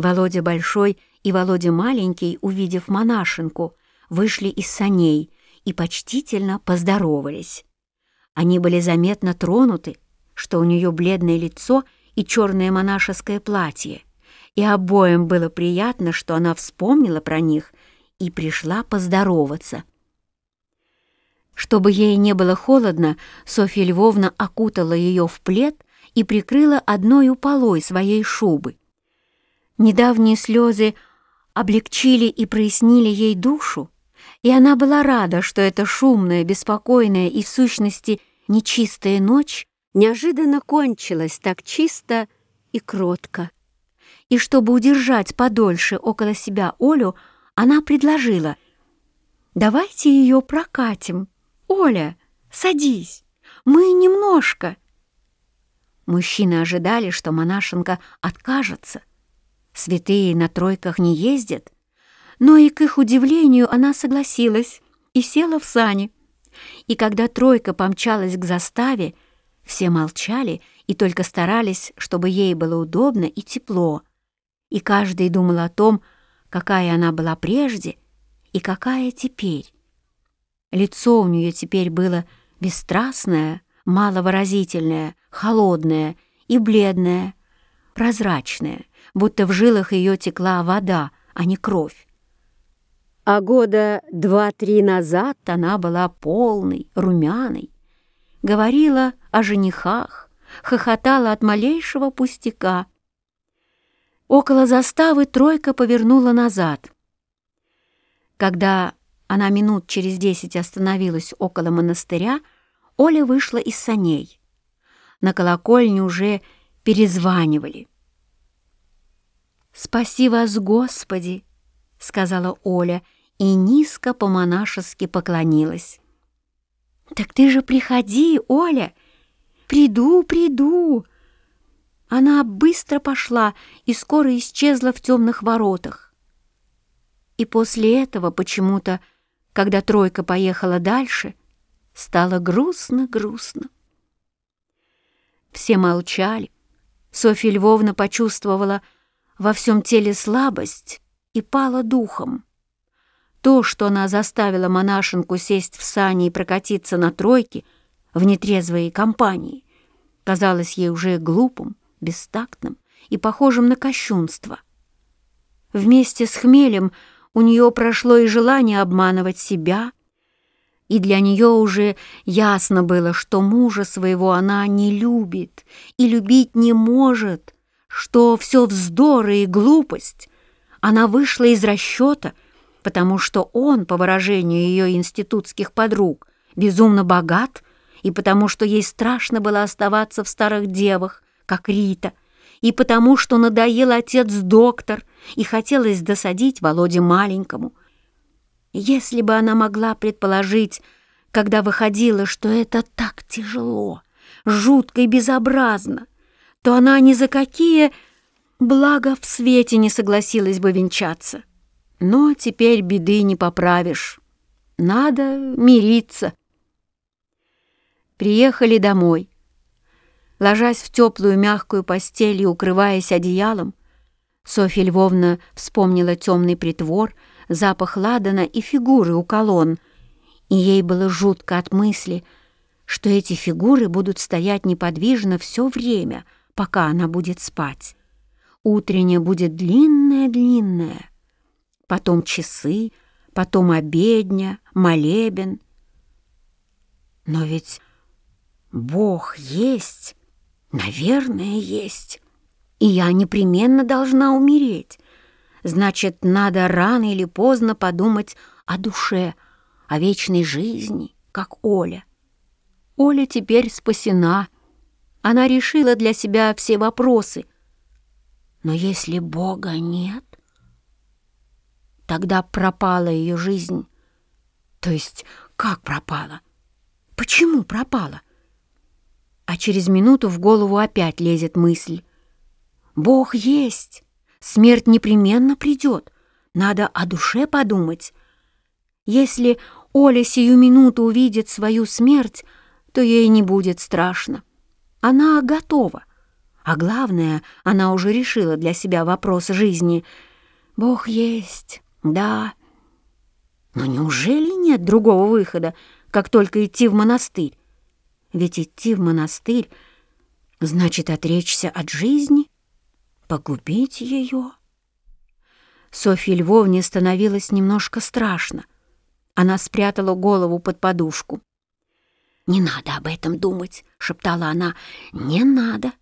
Володя Большой и Володя Маленький, увидев монашенку, вышли из саней и почтительно поздоровались. Они были заметно тронуты, что у нее бледное лицо и черное монашеское платье, и обоим было приятно, что она вспомнила про них и пришла поздороваться. Чтобы ей не было холодно, Софья Львовна окутала ее в плед и прикрыла одной полой своей шубы. Недавние слезы облегчили и прояснили ей душу, и она была рада, что эта шумная, беспокойная и, в сущности, нечистая ночь неожиданно кончилась так чисто и кротко. И чтобы удержать подольше около себя Олю, она предложила «Давайте ее прокатим. Оля, садись, мы немножко». Мужчины ожидали, что монашенка откажется. Святые на тройках не ездят, но и к их удивлению она согласилась и села в сани. И когда тройка помчалась к заставе, все молчали и только старались, чтобы ей было удобно и тепло. И каждый думал о том, какая она была прежде и какая теперь. Лицо у нее теперь было бесстрастное, маловыразительное, холодное и бледное, прозрачное, будто в жилах ее текла вода, а не кровь. А года два-три назад она была полной, румяной, говорила о женихах, хохотала от малейшего пустяка. Около заставы тройка повернула назад. Когда она минут через десять остановилась около монастыря, Оля вышла из саней. На колокольне уже перезванивали. «Спаси вас, Господи!» — сказала Оля и низко по-монашески поклонилась. «Так ты же приходи, Оля! Приду, приду!» Она быстро пошла и скоро исчезла в темных воротах. И после этого почему-то, когда тройка поехала дальше, стало грустно-грустно. Все молчали. Софья Львовна почувствовала, во всем теле слабость и пала духом. То, что она заставила монашенку сесть в сани и прокатиться на тройке в нетрезвой компании, казалось ей уже глупым, бестактным и похожим на кощунство. Вместе с хмелем у нее прошло и желание обманывать себя, и для нее уже ясно было, что мужа своего она не любит и любить не может — что все вздоры и глупость. Она вышла из расчета, потому что он, по выражению ее институтских подруг, безумно богат, и потому что ей страшно было оставаться в старых девах, как Рита, и потому что надоел отец-доктор, и хотелось досадить Володе маленькому. Если бы она могла предположить, когда выходила, что это так тяжело, жутко и безобразно, то она ни за какие блага в свете не согласилась бы венчаться. Но теперь беды не поправишь. Надо мириться. Приехали домой. Ложась в теплую мягкую постель и укрываясь одеялом, Софья Львовна вспомнила темный притвор, запах ладана и фигуры у колонн, и ей было жутко от мысли, что эти фигуры будут стоять неподвижно все время — пока она будет спать. Утренняя будет длинная-длинная, потом часы, потом обедня, молебен. Но ведь Бог есть, наверное, есть, и я непременно должна умереть. Значит, надо рано или поздно подумать о душе, о вечной жизни, как Оля. Оля теперь спасена, — она решила для себя все вопросы. Но если Бога нет, тогда пропала ее жизнь. То есть как пропала? Почему пропала? А через минуту в голову опять лезет мысль. Бог есть, смерть непременно придет, надо о душе подумать. Если Оля сию минуту увидит свою смерть, то ей не будет страшно. Она готова. А главное, она уже решила для себя вопрос жизни. Бог есть, да. Но неужели нет другого выхода, как только идти в монастырь? Ведь идти в монастырь значит отречься от жизни, погубить ее. Софье Львовне становилось немножко страшно. Она спрятала голову под подушку. «Не надо об этом думать», — шептала она. «Не надо.